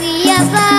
Yes, sir.